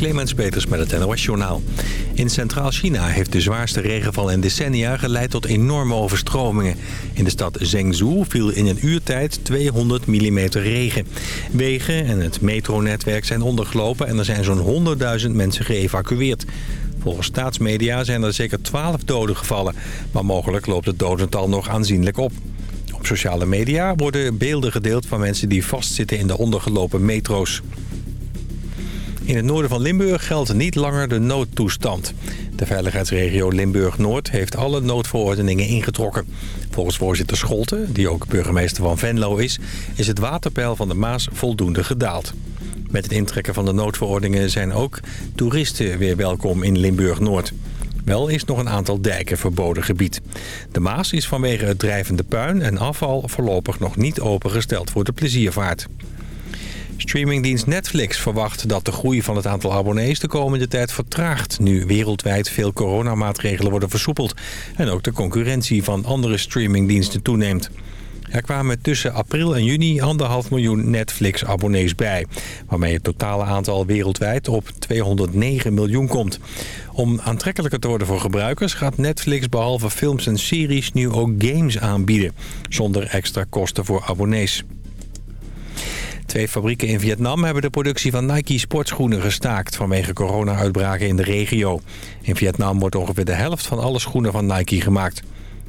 Clemens Peters met het NOS Journaal. In Centraal China heeft de zwaarste regenval in decennia geleid tot enorme overstromingen. In de stad Zhengzhou viel in een uurtijd 200 mm regen. Wegen en het metronetwerk zijn ondergelopen en er zijn zo'n 100.000 mensen geëvacueerd. Volgens staatsmedia zijn er zeker 12 doden gevallen, maar mogelijk loopt het dodental nog aanzienlijk op. Op sociale media worden beelden gedeeld van mensen die vastzitten in de ondergelopen metro's. In het noorden van Limburg geldt niet langer de noodtoestand. De veiligheidsregio Limburg-Noord heeft alle noodverordeningen ingetrokken. Volgens voorzitter Scholten, die ook burgemeester van Venlo is... is het waterpeil van de Maas voldoende gedaald. Met het intrekken van de noodverordeningen zijn ook toeristen weer welkom in Limburg-Noord. Wel is nog een aantal dijken verboden gebied. De Maas is vanwege het drijvende puin en afval voorlopig nog niet opengesteld voor de pleziervaart. Streamingdienst Netflix verwacht dat de groei van het aantal abonnees de komende tijd vertraagt... nu wereldwijd veel coronamaatregelen worden versoepeld... en ook de concurrentie van andere streamingdiensten toeneemt. Er kwamen tussen april en juni anderhalf miljoen Netflix-abonnees bij... waarmee het totale aantal wereldwijd op 209 miljoen komt. Om aantrekkelijker te worden voor gebruikers gaat Netflix behalve films en series nu ook games aanbieden... zonder extra kosten voor abonnees. Twee fabrieken in Vietnam hebben de productie van Nike sportschoenen gestaakt vanwege corona-uitbraken in de regio. In Vietnam wordt ongeveer de helft van alle schoenen van Nike gemaakt.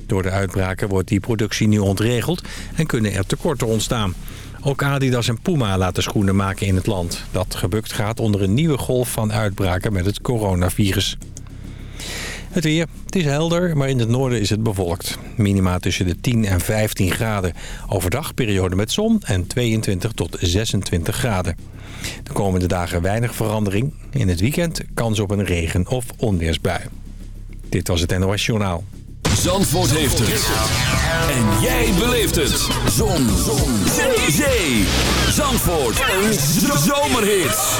Door de uitbraken wordt die productie nu ontregeld en kunnen er tekorten ontstaan. Ook Adidas en Puma laten schoenen maken in het land. Dat gebukt gaat onder een nieuwe golf van uitbraken met het coronavirus. Het weer. Het is helder, maar in het noorden is het bewolkt. Minima tussen de 10 en 15 graden. Overdag periode met zon en 22 tot 26 graden. De komende dagen weinig verandering. In het weekend kans op een regen- of onweersbui. Dit was het NOS Journaal. Zandvoort heeft het. En jij beleeft het. Zon. zon. Zee. Zee. Zandvoort. Een zomerhit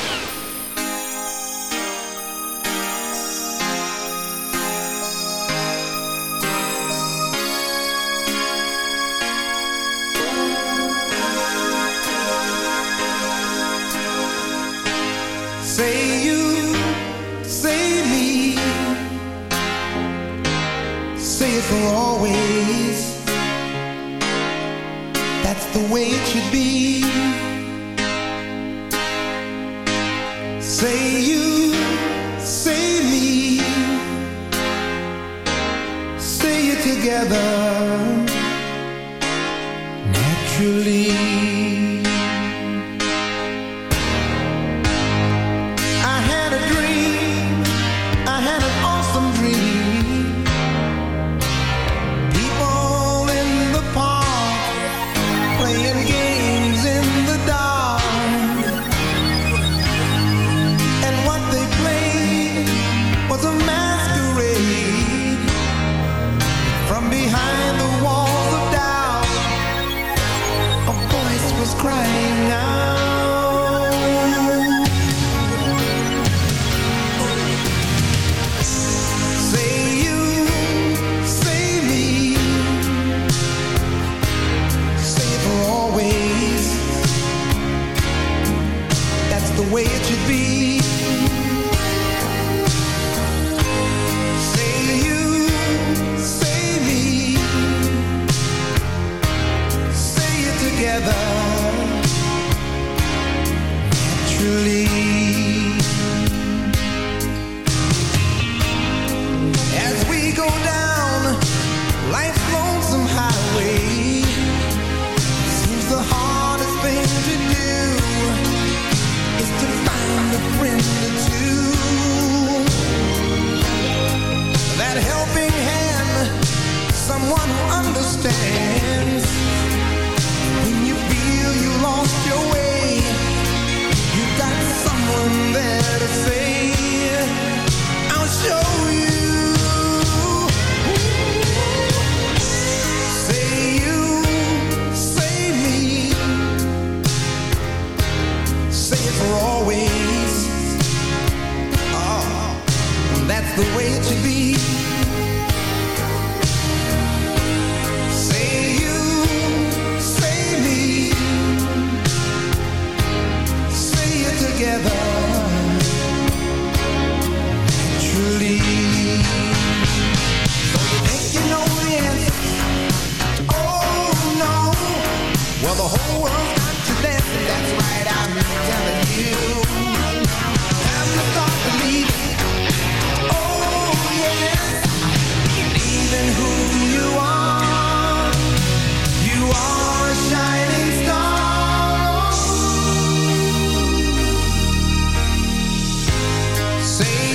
say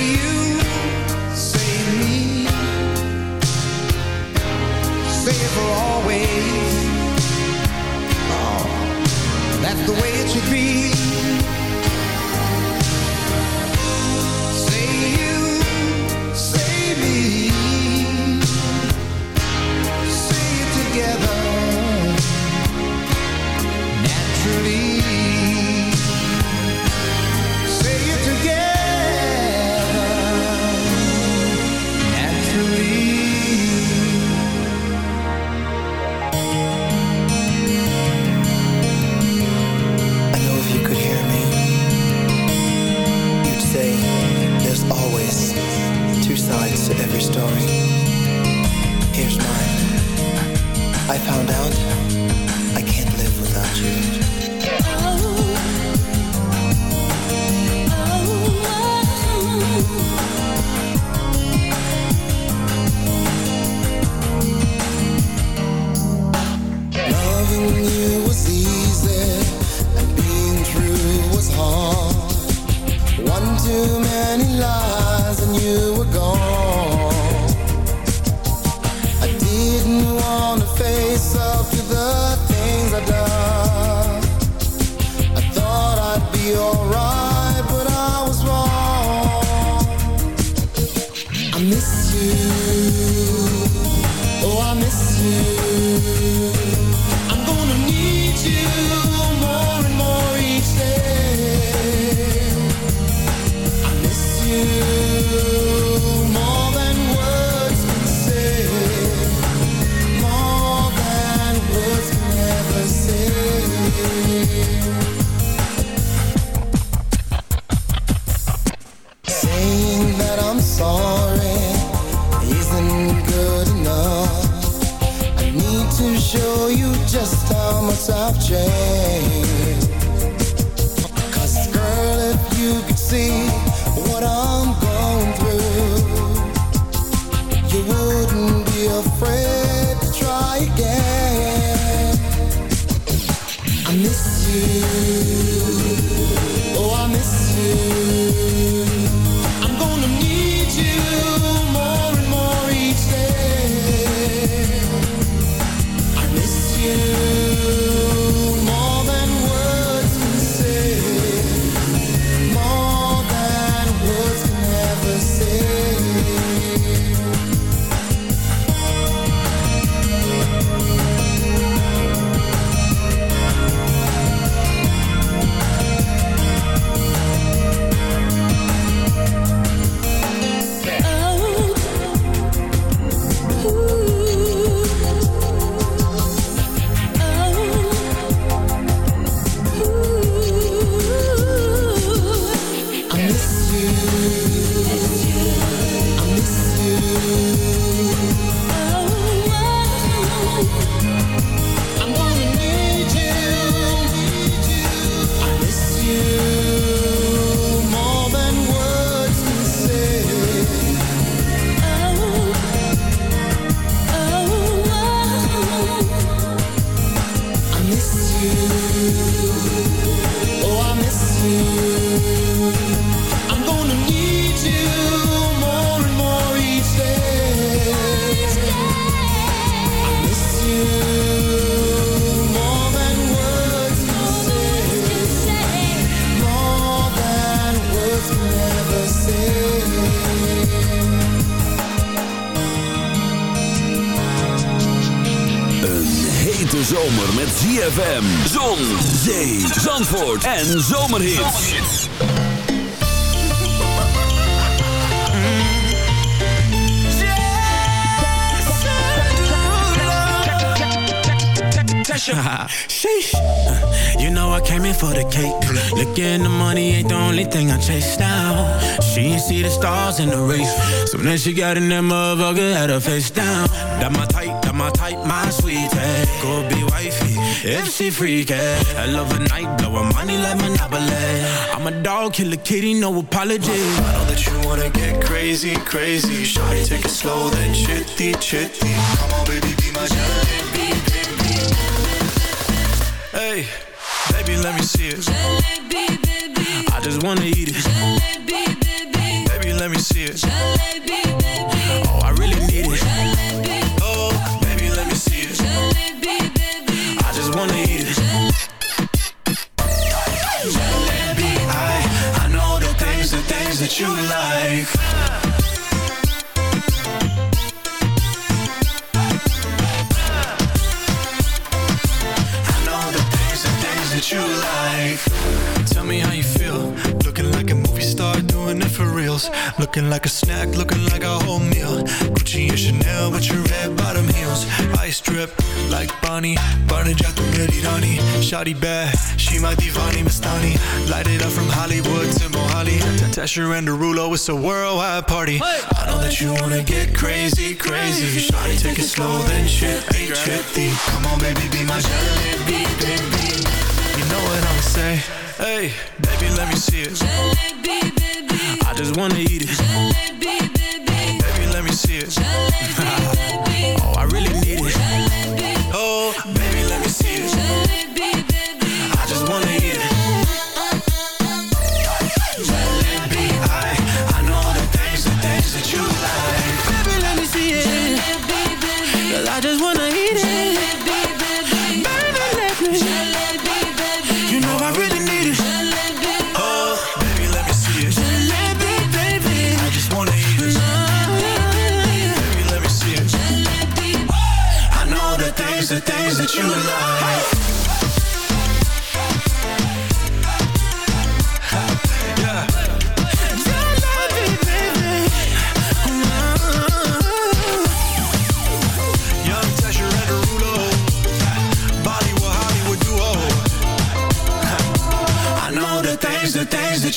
ZFM, Zon, Zee, Zandvoort en Zomerhits. Sheesh. Uh, you know I came in for the cake. Looking the money ain't the only thing I chase now. She ain't see the stars in the race. So then she got in that motherfucker, had her face down. That my type, that my type, my sweetie. Go be Tipsy freak, yeah. Hell of a night, blowin' money like Monopoly. I'm a dog, kill a kitty, no apology. I know that you wanna get crazy, crazy. Shawty, take it slow, then chitty, chitty. Come on, baby, be my jalebi, Hey, baby, let me see it. Jalebi, baby. I just wanna eat it. Jalebi, baby. Baby, let me see it. Jalebi like. You like. Tell me how you feel. Looking like a movie star doing it for reals. Looking like a snack, looking like a whole meal. Gucci and Chanel with your red bottom heels Ice drip like Bonnie. Bonnie it, jack meri rani Shawty bad, she my divani mastani Light it up from Hollywood to Mohali. Tesher and Derulo, it's a worldwide party. Hey. I know that you wanna get crazy, crazy. Shawty, take it slow, then shit hey chitty Come on, baby, be my jalebi, baby You know what I'ma say? Hey, baby, let me see it. Jalebi, baby I just wanna eat it. Jalebi, baby Baby, let me see it. Jalebi, baby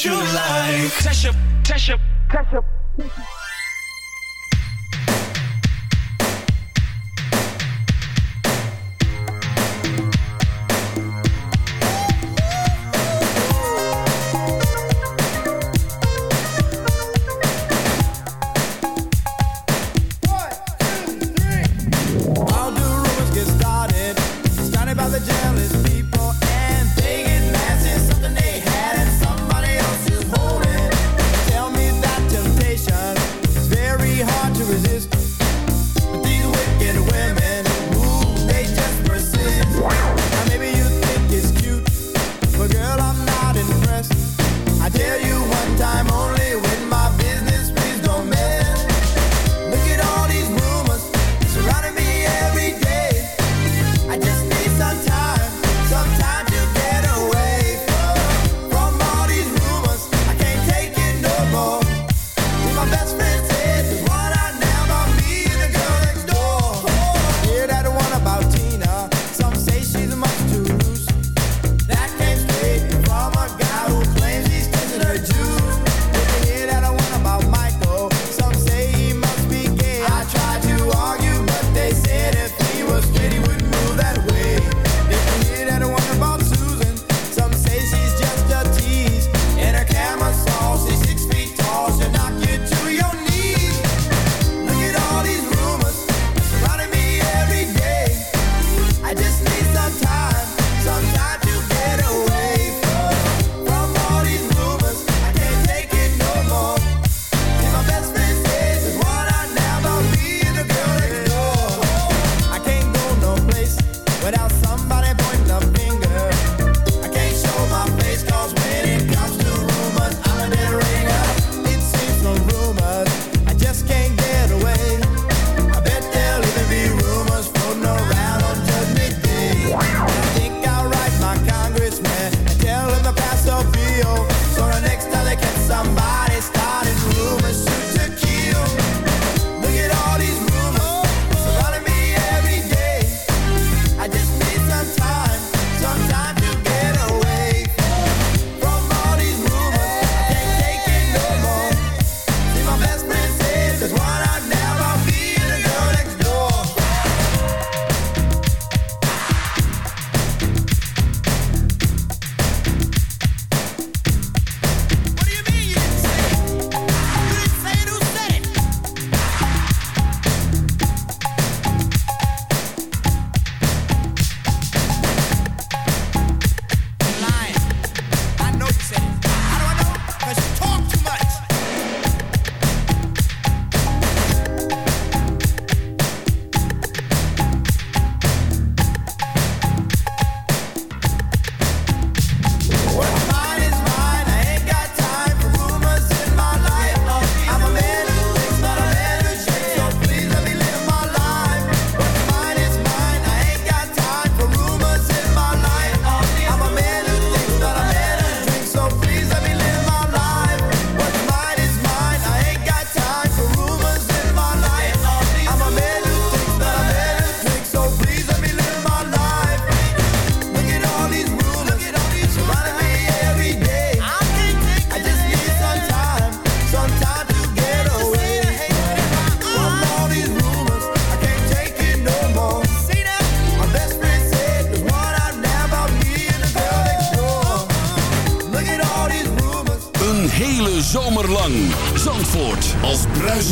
you like. Test your, test.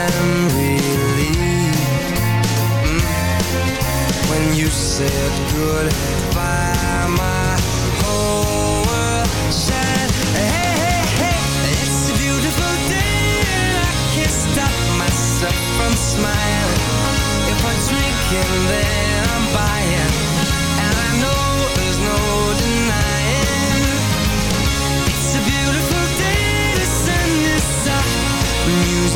I'm relieved mm, when you said goodbye. My whole world shined. Hey, hey, hey, it's a beautiful day, and I can't stop myself from smiling if I drink and then I'm buying And I know there's no denying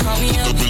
Stronger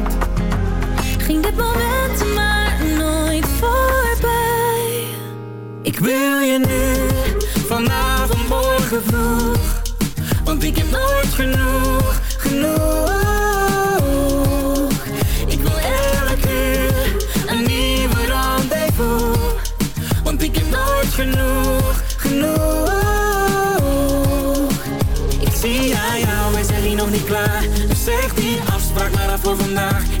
dit moment maar nooit voorbij. Ik wil je nu, vanavond, morgen vroeg Want ik heb nooit genoeg, genoeg. Genoeg, genoeg. Ik zie aan jou, wij zijn hier nog niet klaar? Dus zeg die afspraak maar dan voor vandaag. Ik heb